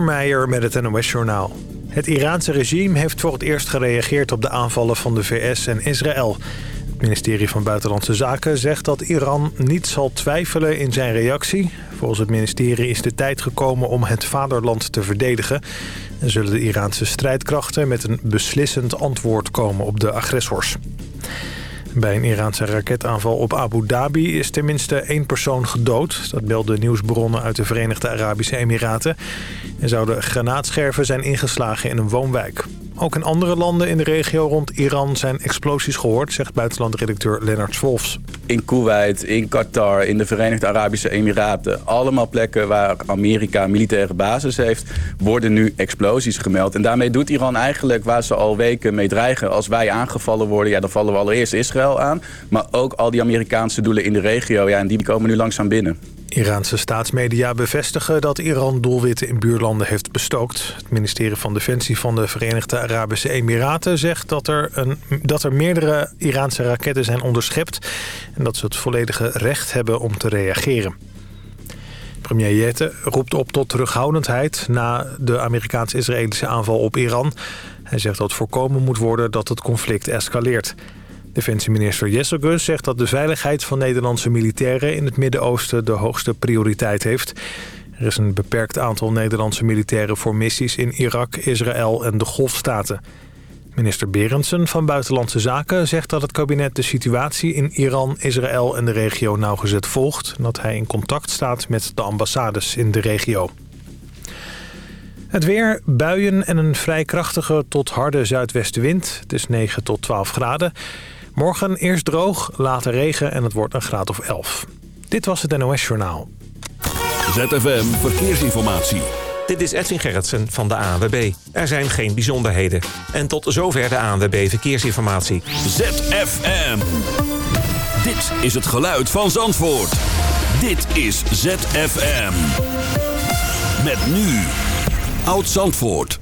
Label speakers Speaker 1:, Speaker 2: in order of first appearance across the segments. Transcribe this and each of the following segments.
Speaker 1: Meijer met het NOS-journaal. Het Iraanse regime heeft voor het eerst gereageerd op de aanvallen van de VS en Israël. Het ministerie van Buitenlandse Zaken zegt dat Iran niet zal twijfelen in zijn reactie. Volgens het ministerie is de tijd gekomen om het vaderland te verdedigen. En zullen de Iraanse strijdkrachten met een beslissend antwoord komen op de agressors. Bij een Iraanse raketaanval op Abu Dhabi is tenminste één persoon gedood. Dat melden nieuwsbronnen uit de Verenigde Arabische Emiraten. Er zouden granaatscherven zijn ingeslagen in een woonwijk. Ook in andere landen in de regio rond Iran zijn explosies gehoord... zegt buitenlandredacteur Lennart Wolfs.
Speaker 2: In Kuwait, in Qatar, in de Verenigde Arabische Emiraten... allemaal plekken waar Amerika militaire basis heeft... worden nu explosies gemeld. En daarmee doet Iran eigenlijk waar ze al weken mee dreigen. Als wij aangevallen worden, ja, dan vallen we allereerst Israël aan... maar ook al die Amerikaanse doelen in de regio... Ja, en die komen nu langzaam binnen.
Speaker 1: Iraanse staatsmedia bevestigen dat Iran doelwitten in buurlanden heeft bestookt. Het ministerie van Defensie van de Verenigde Arabische Emiraten zegt dat er, een, dat er meerdere Iraanse raketten zijn onderschept... en dat ze het volledige recht hebben om te reageren. Premier Jette roept op tot terughoudendheid na de Amerikaans-Israëlische aanval op Iran. Hij zegt dat voorkomen moet worden dat het conflict escaleert. Defensieminister Jesselgus zegt dat de veiligheid van Nederlandse militairen in het Midden-Oosten de hoogste prioriteit heeft. Er is een beperkt aantal Nederlandse militairen voor missies in Irak, Israël en de Golfstaten. Minister Berendsen van Buitenlandse Zaken zegt dat het kabinet de situatie in Iran, Israël en de regio nauwgezet volgt... en dat hij in contact staat met de ambassades in de regio. Het weer, buien en een vrij krachtige tot harde zuidwestenwind. Het is 9 tot 12 graden. Morgen eerst droog, later regen en het wordt een graad of 11. Dit was het NOS Journaal.
Speaker 3: ZFM Verkeersinformatie.
Speaker 4: Dit is Edwin Gerritsen van de ANWB. Er zijn geen bijzonderheden. En tot zover de ANWB Verkeersinformatie.
Speaker 3: ZFM. Dit is het geluid van Zandvoort. Dit is ZFM. Met nu. Oud Zandvoort.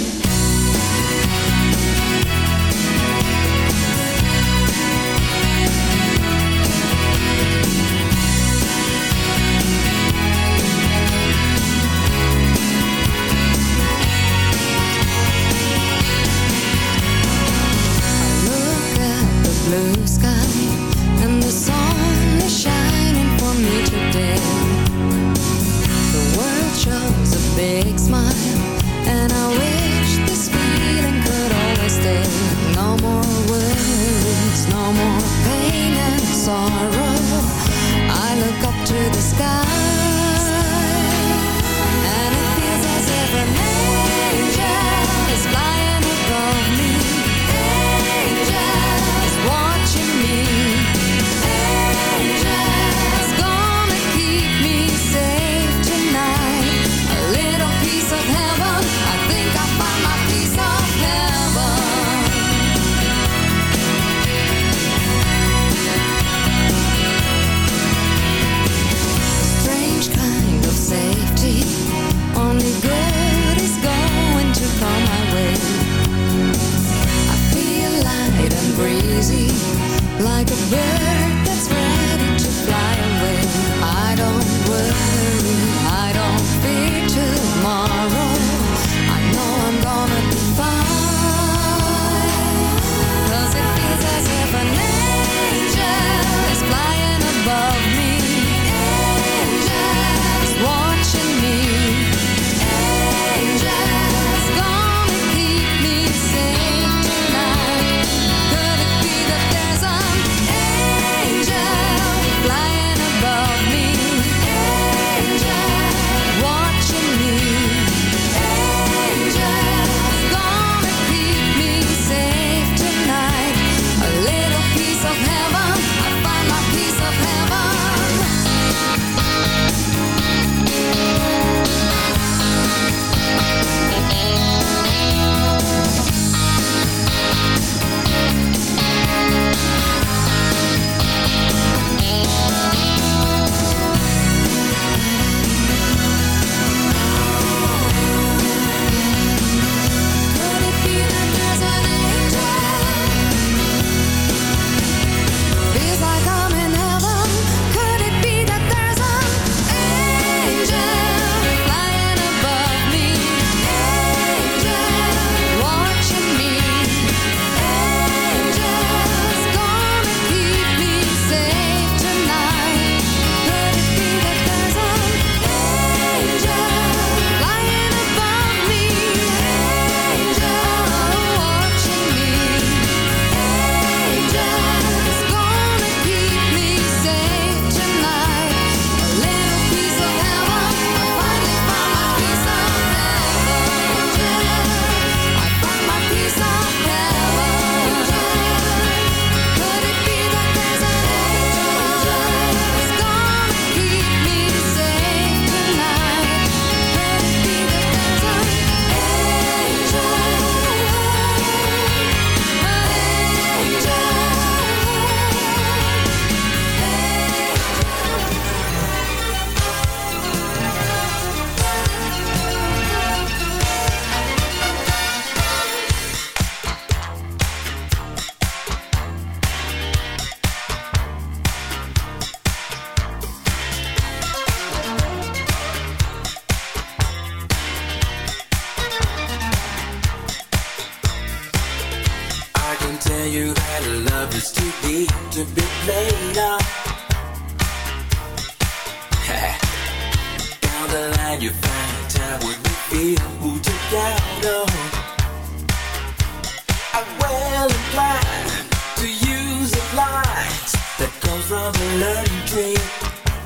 Speaker 5: Well inclined to use the light that comes from learning tree.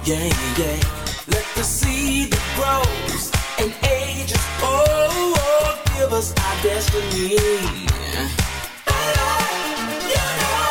Speaker 5: Yeah, yeah. Let the seed that grows and ages old give us our destiny. You
Speaker 6: know.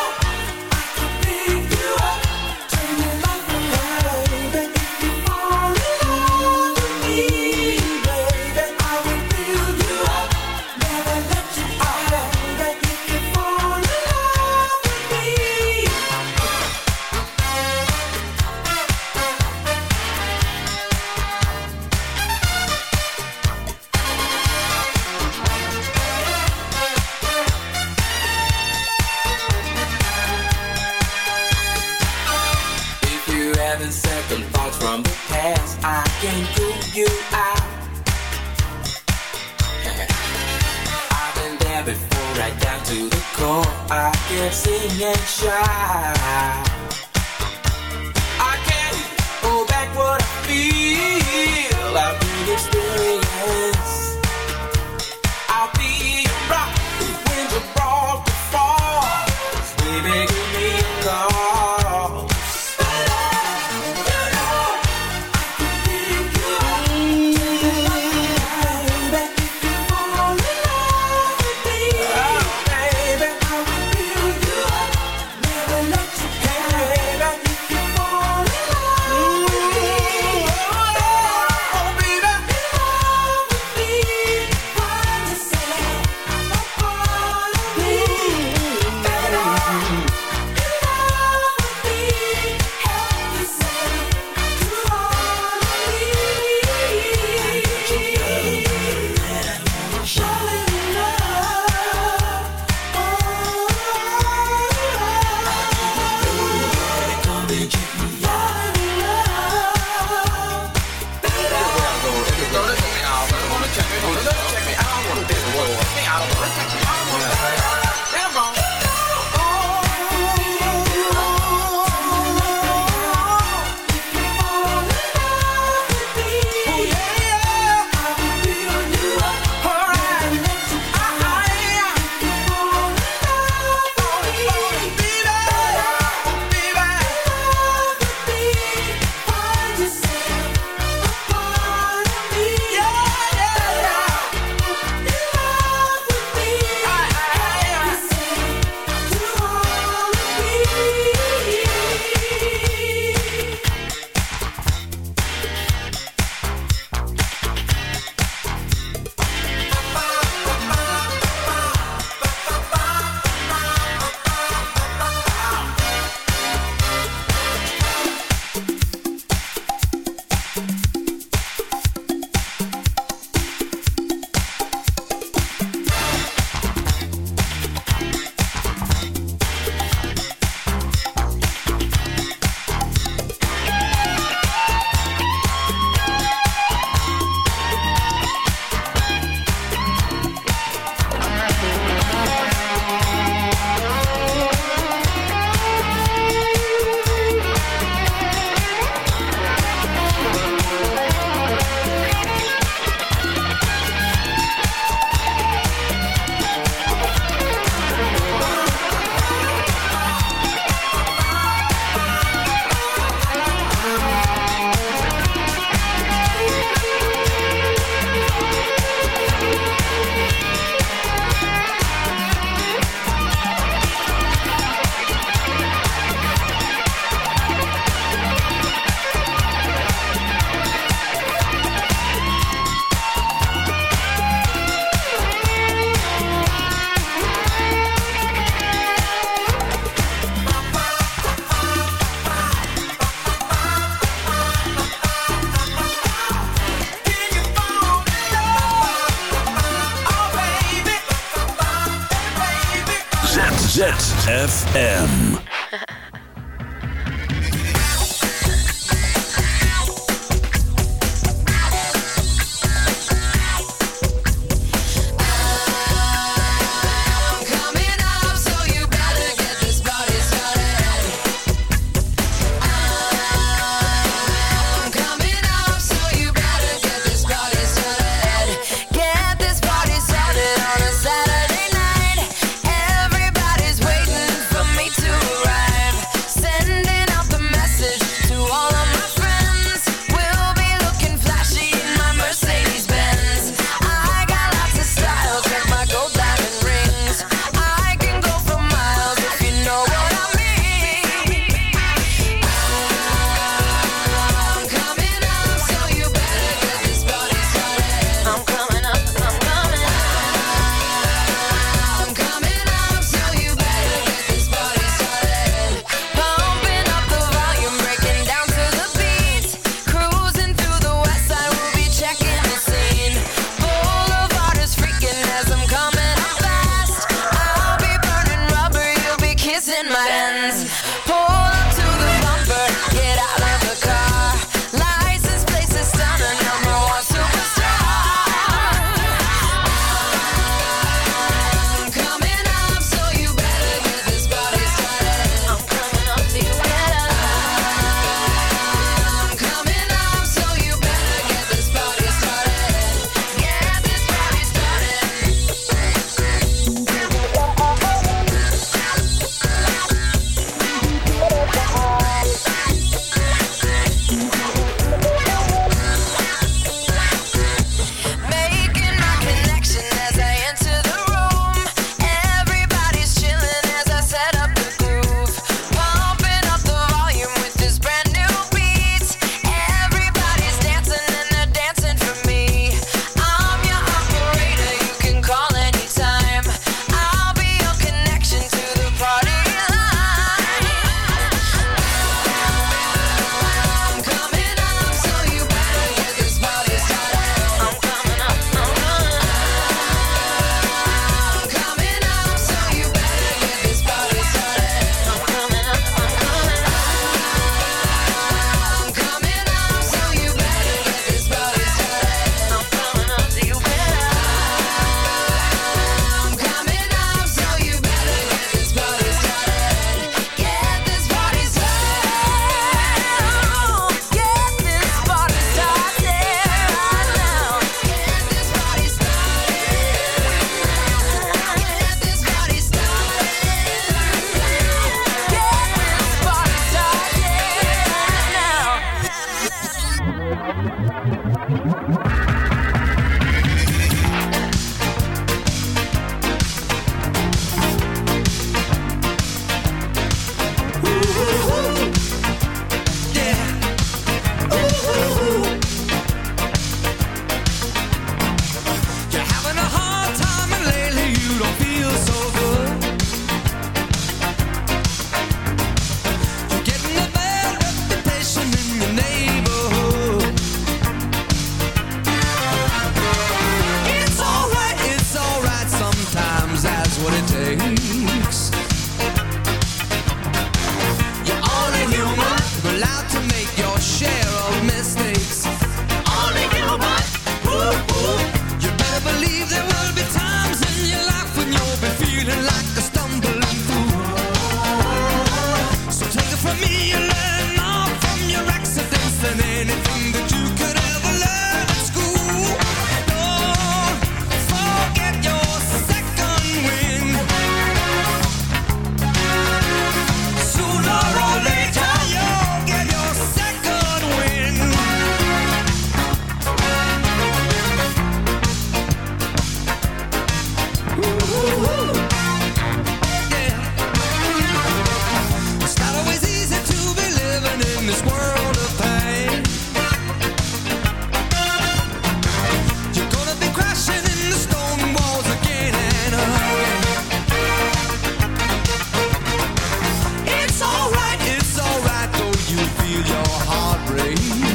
Speaker 6: heartbreak.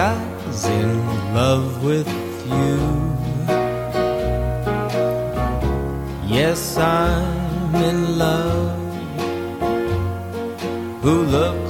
Speaker 7: guy's in love with you. Yes, I'm in love. Who looks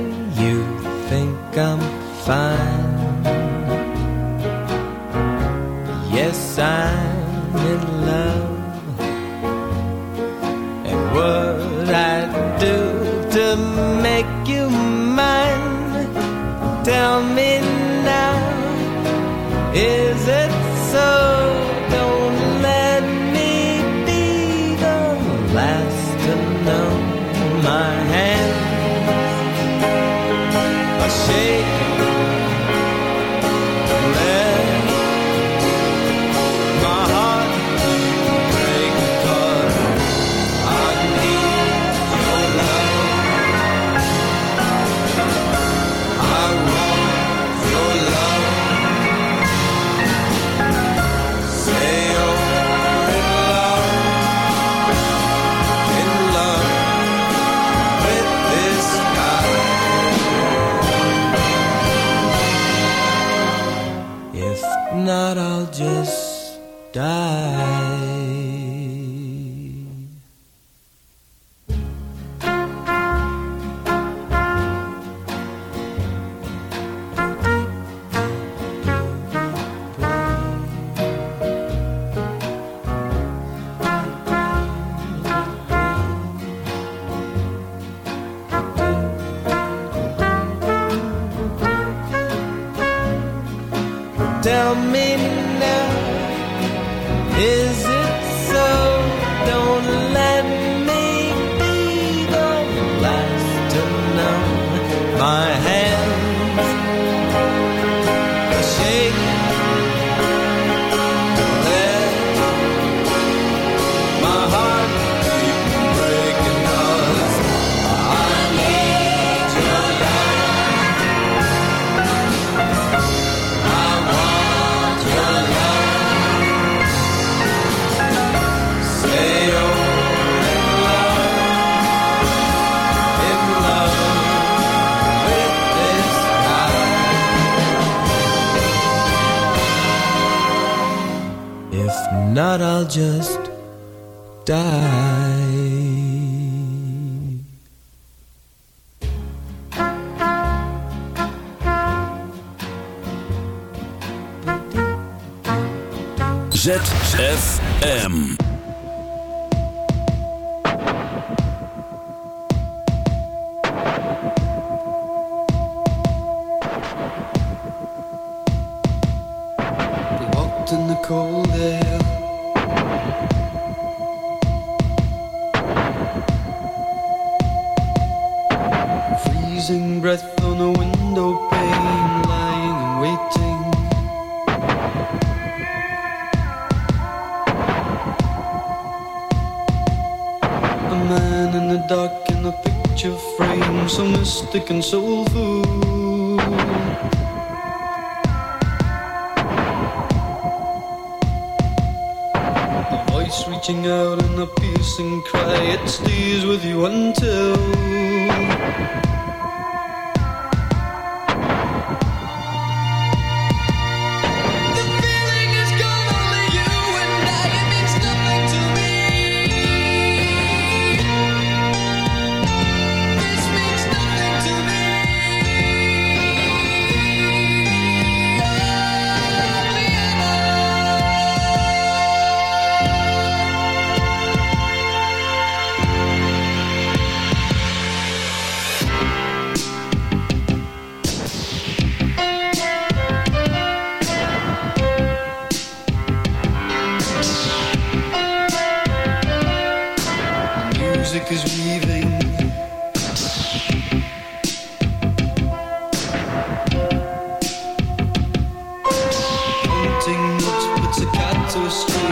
Speaker 8: ZFM.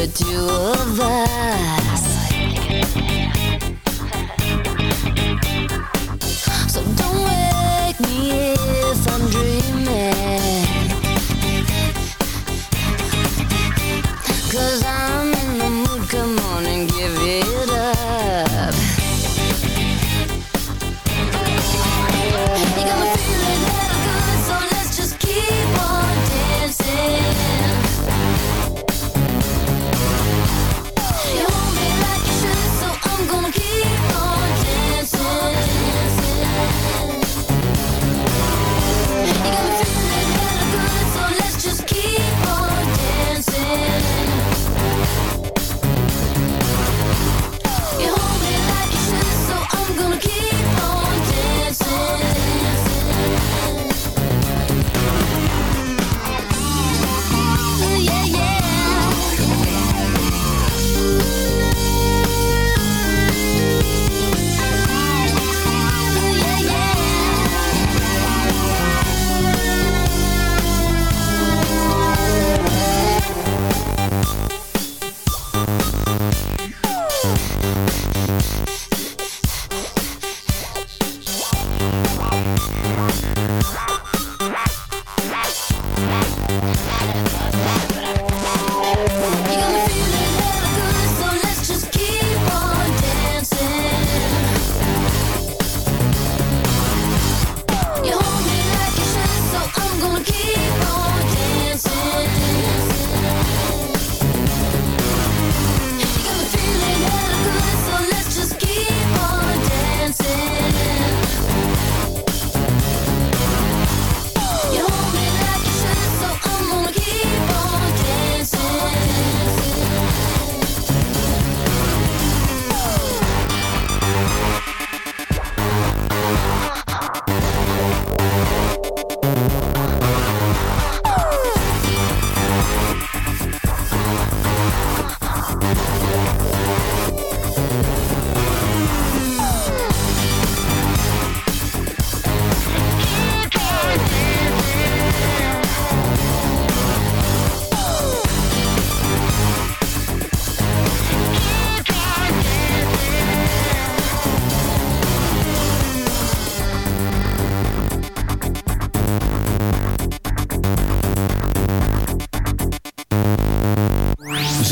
Speaker 7: the
Speaker 3: two of us.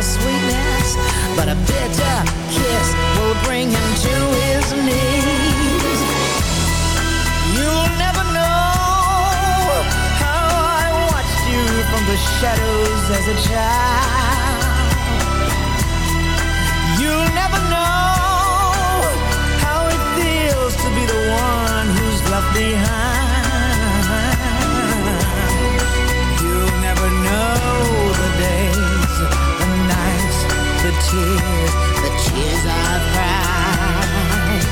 Speaker 9: your sweetness But a bitter kiss will bring him to his
Speaker 10: knees. You'll never know how I watched you from the
Speaker 9: shadows as a child. You'll never know how it feels to be the one who's left behind. the tears, the tears I've cried.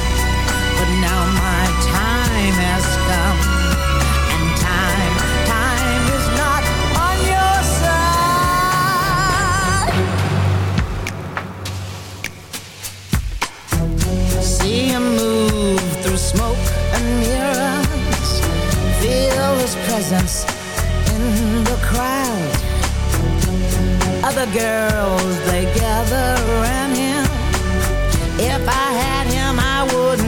Speaker 9: But now my time has come, and time, time is not on your side. See him move through smoke and mirrors, feel his presence in the crowd the girls, they gather around him. If I had him, I wouldn't.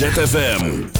Speaker 3: ZFM.